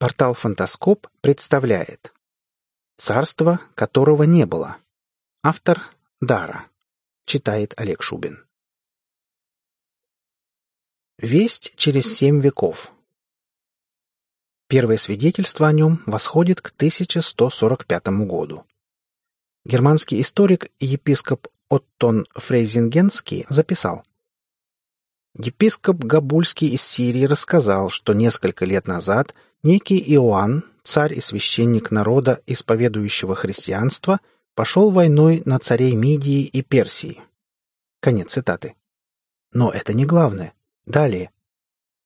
Портал «Фантаскоп» представляет «Царство, которого не было». Автор Дара. Читает Олег Шубин. Весть через семь веков. Первое свидетельство о нем восходит к 1145 году. Германский историк и епископ Оттон Фрейзингенский записал. Епископ Габульский из Сирии рассказал, что несколько лет назад некий Иоанн, царь и священник народа, исповедующего христианство, пошел войной на царей Мидии и Персии. Конец цитаты. Но это не главное. Далее.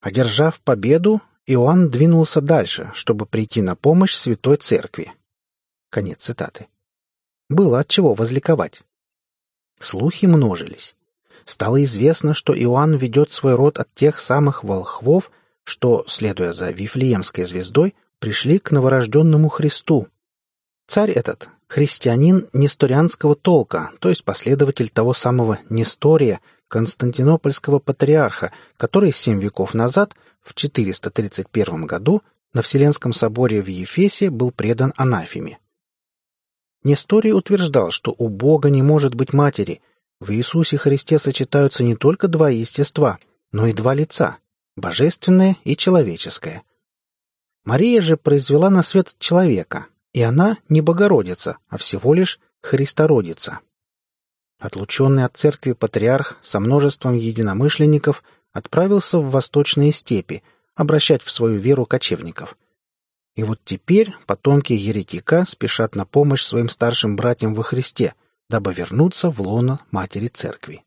Одержав победу, Иоанн двинулся дальше, чтобы прийти на помощь Святой Церкви. Конец цитаты. Было от чего возликовать. Слухи множились. Стало известно, что Иоанн ведет свой род от тех самых волхвов, что, следуя за Вифлеемской звездой, пришли к новорожденному Христу. Царь этот — христианин несторианского толка, то есть последователь того самого Нестория, константинопольского патриарха, который семь веков назад, в 431 году, на Вселенском соборе в Ефесе был предан анафеме. Несторий утверждал, что у Бога не может быть матери. В Иисусе Христе сочетаются не только два естества, но и два лица — божественное и человеческое. Мария же произвела на свет человека, и она не Богородица, а всего лишь Христородица. Отлученный от церкви патриарх со множеством единомышленников отправился в восточные степи обращать в свою веру кочевников — и вот теперь потомки еретика спешат на помощь своим старшим братьям во Христе, дабы вернуться в лоно Матери Церкви.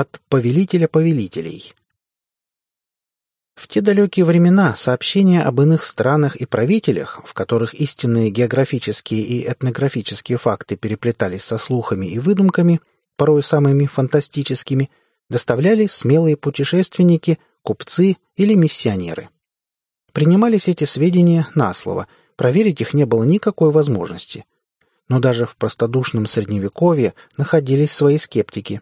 От повелителя повелителей В те далекие времена сообщения об иных странах и правителях, в которых истинные географические и этнографические факты переплетались со слухами и выдумками, порой самыми фантастическими, доставляли смелые путешественники, купцы или миссионеры – Принимались эти сведения на слово, проверить их не было никакой возможности. Но даже в простодушном Средневековье находились свои скептики.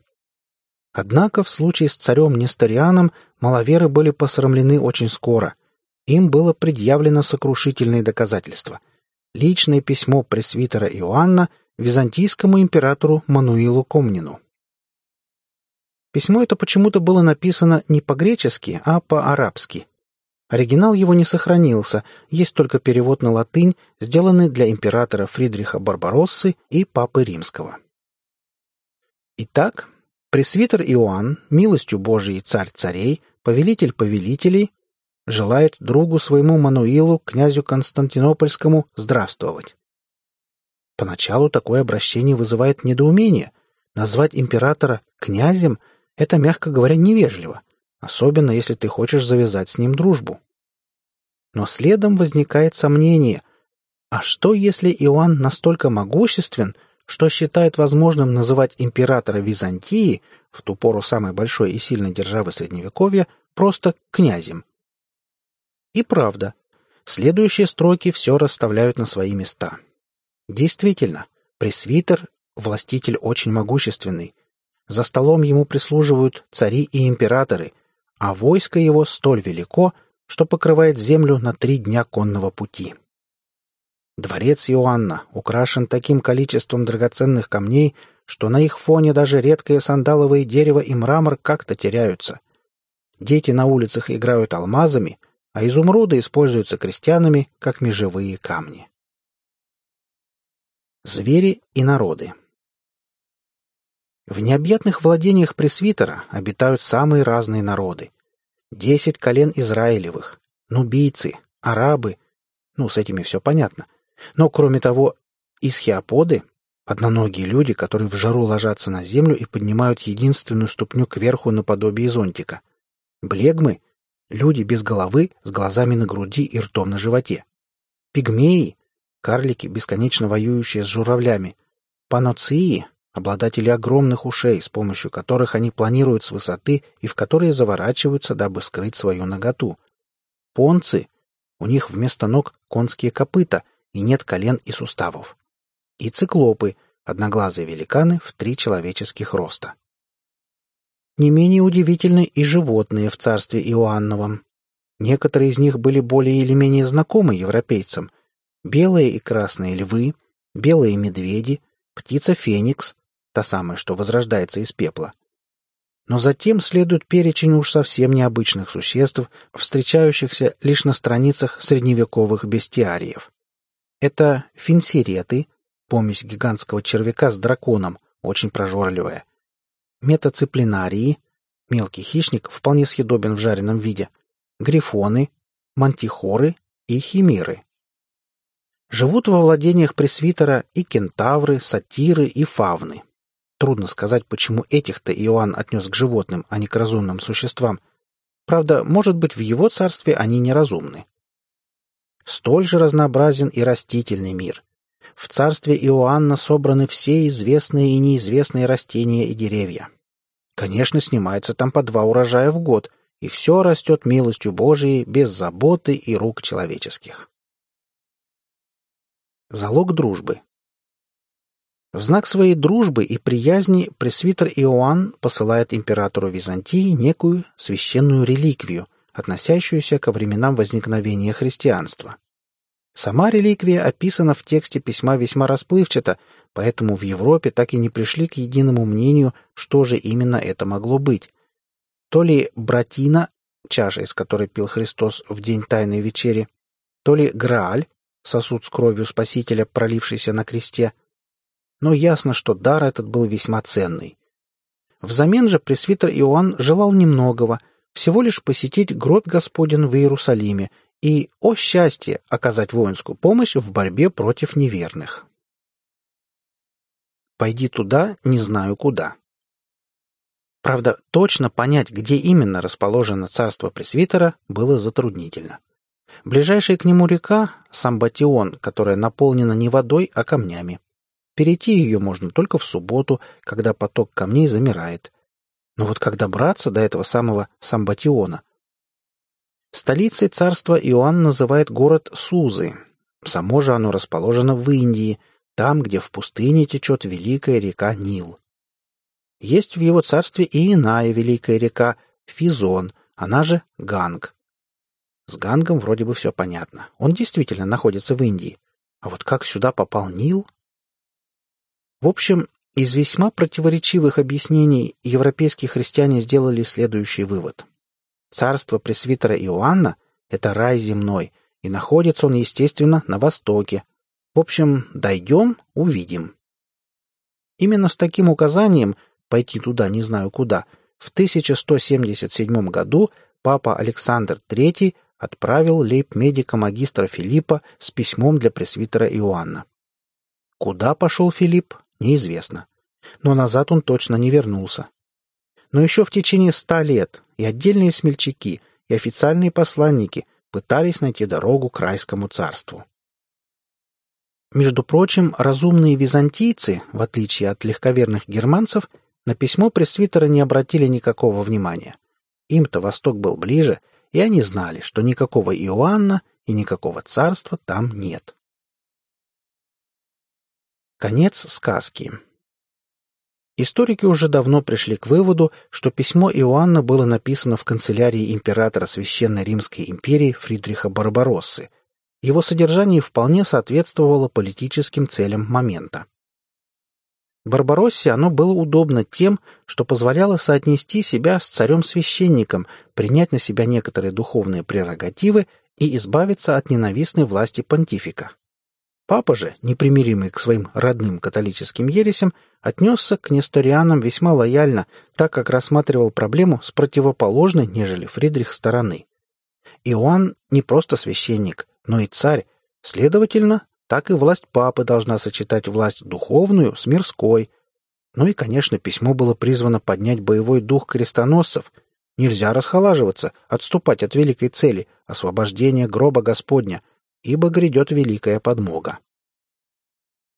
Однако в случае с царем Несторианом маловеры были посрамлены очень скоро. Им было предъявлено сокрушительные доказательства. Личное письмо пресвитера Иоанна византийскому императору Мануилу Комнину. Письмо это почему-то было написано не по-гречески, а по-арабски. Оригинал его не сохранился, есть только перевод на латынь, сделанный для императора Фридриха Барбароссы и Папы Римского. Итак, пресвитер Иоанн, милостью Божией царь царей, повелитель повелителей, желает другу своему Мануилу, князю Константинопольскому, здравствовать. Поначалу такое обращение вызывает недоумение. Назвать императора князем — это, мягко говоря, невежливо особенно если ты хочешь завязать с ним дружбу. Но следом возникает сомнение, а что если Иоанн настолько могуществен, что считает возможным называть императора Византии, в ту пору самой большой и сильной державы Средневековья, просто князем? И правда, следующие строки все расставляют на свои места. Действительно, пресвитер — властитель очень могущественный. За столом ему прислуживают цари и императоры — а войско его столь велико, что покрывает землю на три дня конного пути. Дворец Иоанна украшен таким количеством драгоценных камней, что на их фоне даже редкое сандаловое дерево и мрамор как-то теряются. Дети на улицах играют алмазами, а изумруды используются крестьянами как межевые камни. Звери и народы в необъятных владениях пресвитера обитают самые разные народы. Десять колен Израилевых, нубийцы, арабы. Ну, с этими все понятно. Но, кроме того, исхиоподы — одноногие люди, которые в жару ложатся на землю и поднимают единственную ступню кверху наподобие зонтика. Блегмы — люди без головы, с глазами на груди и ртом на животе. Пигмеи — карлики, бесконечно воюющие с журавлями. Паноции обладатели огромных ушей, с помощью которых они планируют с высоты и в которые заворачиваются, дабы скрыть свою наготу. Понцы — у них вместо ног конские копыта и нет колен и суставов. И циклопы — одноглазые великаны в три человеческих роста. Не менее удивительны и животные в царстве Иоанновом. Некоторые из них были более или менее знакомы европейцам. Белые и красные львы, белые медведи, птица феникс, та самая, что возрождается из пепла. Но затем следует перечень уж совсем необычных существ, встречающихся лишь на страницах средневековых бестиариев. Это финсиреты, помесь гигантского червяка с драконом, очень прожорливая. Метацеплинарии, мелкий хищник, вполне съедобен в жареном виде. Грифоны, мантихоры и химеры. Живут во владениях пресвитера и кентавры, сатиры и фавны. Трудно сказать, почему этих-то Иоанн отнес к животным, а не к разумным существам. Правда, может быть, в его царстве они неразумны. Столь же разнообразен и растительный мир. В царстве Иоанна собраны все известные и неизвестные растения и деревья. Конечно, снимается там по два урожая в год, и все растет милостью Божией без заботы и рук человеческих. Залог дружбы в знак своей дружбы и приязни пресвитер Иоанн посылает императору Византии некую священную реликвию, относящуюся ко временам возникновения христианства. Сама реликвия описана в тексте письма весьма расплывчато, поэтому в Европе так и не пришли к единому мнению, что же именно это могло быть. То ли братина, чаша, из которой пил Христос в день Тайной Вечери, то ли Грааль, сосуд с кровью Спасителя, пролившийся на кресте – но ясно, что дар этот был весьма ценный. Взамен же пресвитер Иоанн желал немногого, всего лишь посетить гроб Господен в Иерусалиме и, о счастье, оказать воинскую помощь в борьбе против неверных. «Пойди туда, не знаю куда». Правда, точно понять, где именно расположено царство пресвитера, было затруднительно. Ближайшая к нему река — Самбатион, которая наполнена не водой, а камнями. Перейти ее можно только в субботу, когда поток камней замирает. Но вот как добраться до этого самого Самбатиона? Столицей царства Иоанн называет город Сузы. Само же оно расположено в Индии, там, где в пустыне течет великая река Нил. Есть в его царстве и иная великая река Физон, она же Ганг. С Гангом вроде бы все понятно. Он действительно находится в Индии. А вот как сюда попал Нил, в общем, из весьма противоречивых объяснений европейские христиане сделали следующий вывод. Царство пресвитера Иоанна — это рай земной, и находится он, естественно, на востоке. В общем, дойдем — увидим. Именно с таким указанием «пойти туда не знаю куда» в 1177 году папа Александр III отправил лейб-медика магистра Филиппа с письмом для пресвитера Иоанна. Куда пошел Филипп, Неизвестно. Но назад он точно не вернулся. Но еще в течение ста лет и отдельные смельчаки, и официальные посланники пытались найти дорогу к райскому царству. Между прочим, разумные византийцы, в отличие от легковерных германцев, на письмо пресвитера не обратили никакого внимания. Им-то Восток был ближе, и они знали, что никакого Иоанна и никакого царства там нет. Конец сказки. Историки уже давно пришли к выводу, что письмо Иоанна было написано в канцелярии императора Священной Римской империи Фридриха Барбароссы. Его содержание вполне соответствовало политическим целям момента. Барбароссе оно было удобно тем, что позволяло соотнести себя с царем-священником, принять на себя некоторые духовные прерогативы и избавиться от ненавистной власти понтифика. Папа же, непримиримый к своим родным католическим ересям, отнесся к несторианам весьма лояльно, так как рассматривал проблему с противоположной, нежели Фридрих, стороны. Иоанн не просто священник, но и царь, следовательно, так и власть папы должна сочетать власть духовную с мирской. Ну и, конечно, письмо было призвано поднять боевой дух крестоносцев. Нельзя расхолаживаться, отступать от великой цели — освобождения гроба Господня — ибо грядет великая подмога.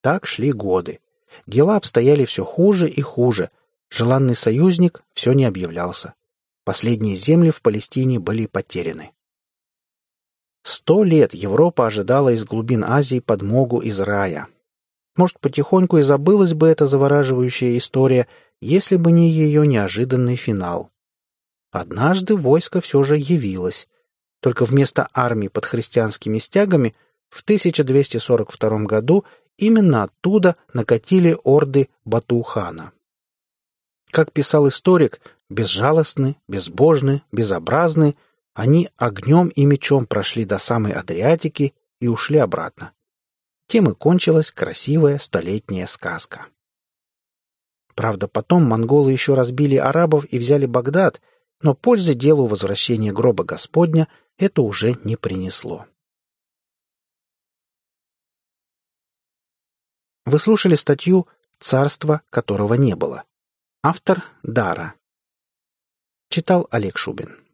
Так шли годы. Дела обстояли все хуже и хуже. Желанный союзник все не объявлялся. Последние земли в Палестине были потеряны. Сто лет Европа ожидала из глубин Азии подмогу из рая. Может, потихоньку и забылась бы эта завораживающая история, если бы не ее неожиданный финал. Однажды войско все же явилось. Только вместо армии под христианскими стягами в 1242 году именно оттуда накатили орды Батухана. Как писал историк, безжалостны, безбожны, безобразны, они огнем и мечом прошли до самой Адриатики и ушли обратно. Тем и кончилась красивая столетняя сказка. Правда, потом монголы еще разбили арабов и взяли Багдад, но пользы делу возвращения гроба Господня это уже не принесло. Вы слушали статью «Царство, которого не было». Автор Дара. Читал Олег Шубин.